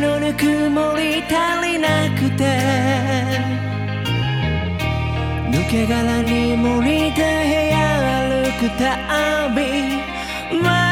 のぬくもり足りなくて。抜け殻に漏れた部屋歩くたび。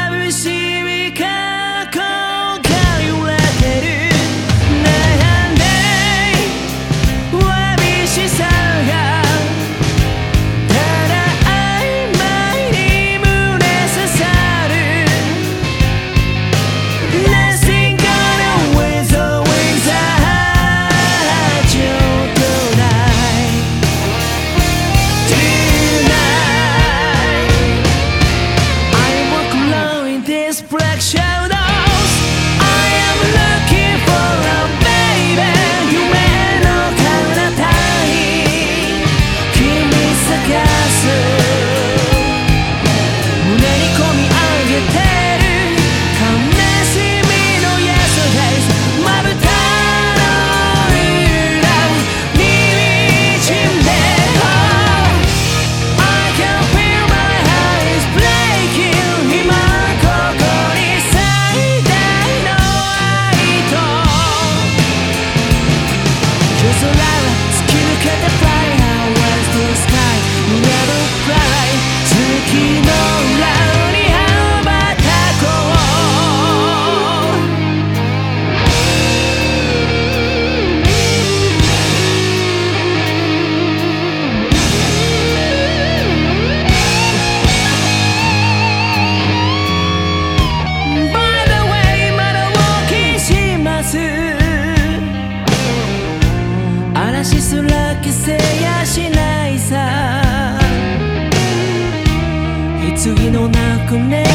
connect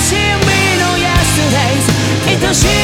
しみの安らい愛しい